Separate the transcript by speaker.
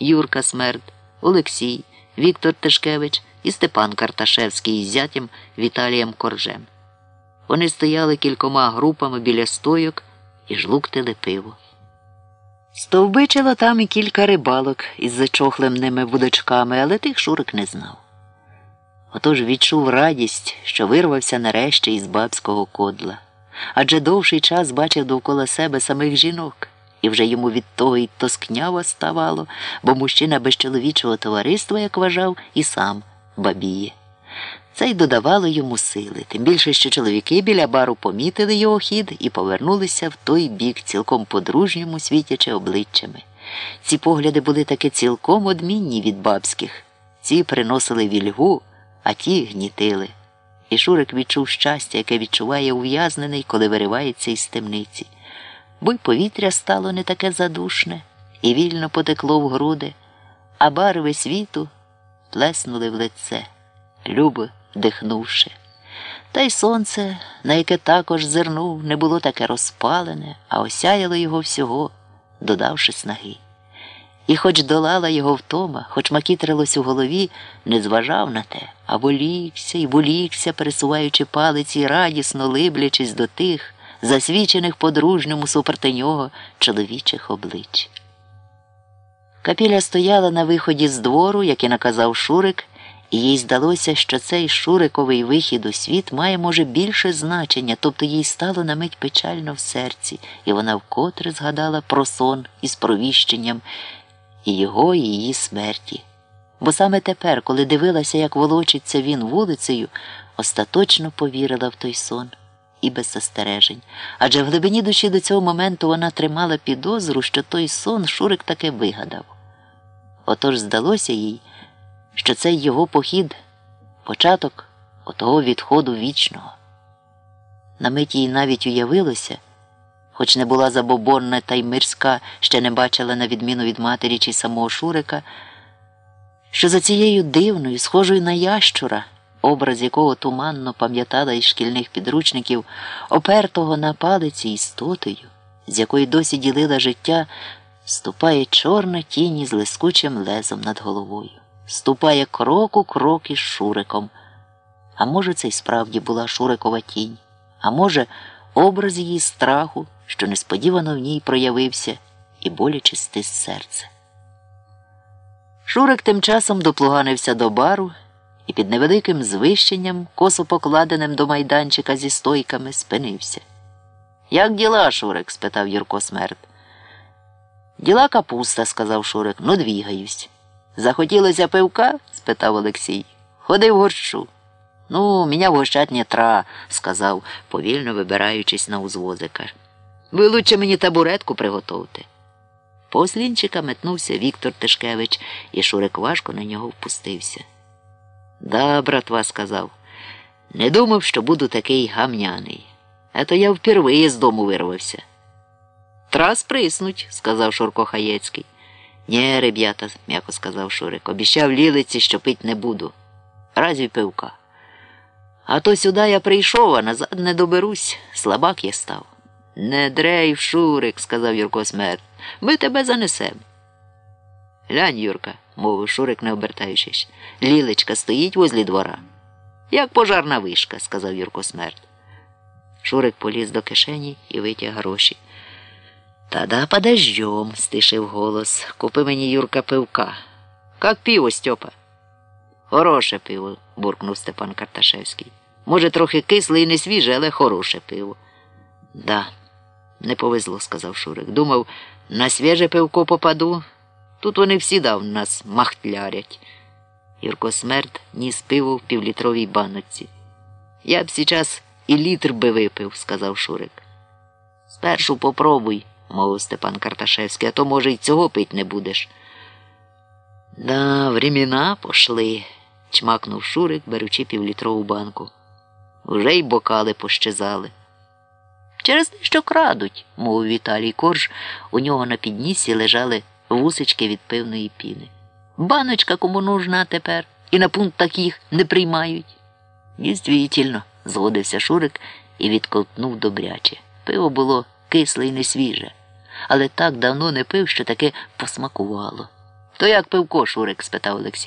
Speaker 1: Юрка Смерд, Олексій, Віктор Тишкевич і Степан Карташевський із зятям Віталієм Коржем. Вони стояли кількома групами біля стойок і жлуктили пиво. Стовбичило там і кілька рибалок із зачохленими вудочками, але тих Шурик не знав. Отож відчув радість, що вирвався нарешті із бабського кодла, адже довший час бачив довкола себе самих жінок, і вже йому від того й тоскняво ставало, бо мужчина без чоловічого товариства, як вважав, і сам бабіє. Це й додавало йому сили, тим більше, що чоловіки біля бару помітили його хід і повернулися в той бік, цілком по-дружньому світячи обличчями. Ці погляди були таки цілком одмінні від бабських. Ці приносили вільгу, а ті гнітили. І Шурик відчув щастя, яке відчуває ув'язнений, коли виривається із темниці. Бо й повітря стало не таке задушне, і вільно потекло в груди, а барви світу плеснули в лице, любо дихнувши. Та й сонце, на яке також зирнув, не було таке розпалене, а осяяло його всього, додавши снаги. І хоч долала його втома, хоч макітрилось у голові, не зважав на те, а волікся і волікся, пересуваючи палиці, радісно либлячись до тих, засвічених по-дружньому супроти нього чоловічих облич. Капіля стояла на виході з двору, як і наказав Шурик, і їй здалося, що цей Шуриковий вихід у світ має, може, більше значення, тобто їй стало на мить печально в серці, і вона вкотре згадала про сон із провіщенням і його, і її смерті. Бо саме тепер, коли дивилася, як волочиться він вулицею, остаточно повірила в той сон і без застережень. Адже в глибині душі до цього моменту вона тримала підозру, що той сон Шурик таки вигадав. Отож здалося їй, що цей його похід початок отого відходу вічного. На мить їй навіть уявилося, хоч не була забобонна та й мирська, ще не бачила, на відміну від матері чи самого Шурика, що за цією дивною, схожою на ящура, образ якого туманно пам'ятала із шкільних підручників, опертого на палиці істотою, з якої досі ділила життя, ступає чорна тіні з лискучим лезом над головою, ступає крок у крок із Шуриком. А може, це й справді була Шурикова тінь, а може, образ її страху, що несподівано в ній проявився і боляче стис серце. Шурик тим часом доплуганився до бару і під невеликим звищенням, косо покладеним до майданчика зі стойками, спинився. Як діла, Шурик? спитав Юрко Смерд. Діла капуста, сказав Шурик. Ну, двігаюсь. Захотілося пивка? спитав Олексій. Ходи в горщу. Ну, мене вгощать не тра, сказав, повільно вибираючись на узвозика. Ви лучше мені табуретку приготовте. Послінчика метнувся Віктор Тишкевич, і Шурик важко на нього впустився. Да, братва, сказав, не думав, що буду такий гамняний. Ето я впервые з дому вирвався. Трас приснуть, сказав Шурко Хаєцький. Нє, ребята, м'яко сказав Шурик, обіщав лілиці, що пить не буду. Разві пивка. А то сюди я прийшов, а назад не доберусь. Слабак я став. Не дрейф, Шурик, сказав Юрко Смерть. Ми тебе занесем. Глянь, Юрка, мовив Шурик, не обертаючись. Лілечка стоїть возле двора. Як пожарна вишка, сказав Юрко Смерть. Шурик поліз до кишені і витяг гроші. Та-да подождем, стишив голос. Купи мені Юрка пивка. Как пиво, Стьопа? Хороше пиво, буркнув Степан Карташевський. Може, трохи кисле і не свіже, але хороше пиво. Да, не повезло, сказав Шурик. Думав, на свіже пивко попаду. Тут вони всі дав нас махтлярять. Юрко Смерд ніс пиво в півлітровій баночці. Я б сейчас і літр би випив, сказав Шурик. Спершу попробуй, мовив Степан Карташевський, а то, може, й цього пить не будеш. Да, времена пошли, чмакнув Шурик, беручи півлітрову банку. Уже й бокали пощезали. Через те, що крадуть, мовив Віталій Корж, у нього на підніссі лежали вусички від пивної піни. Баночка кому нужна тепер, і на пунктах їх не приймають. Дійствительно, згодився Шурик і відковтнув добряче. Пиво було кисле і несвіже, але так давно не пив, що таке посмакувало. То як пивко, Шурик? спитав Олексій.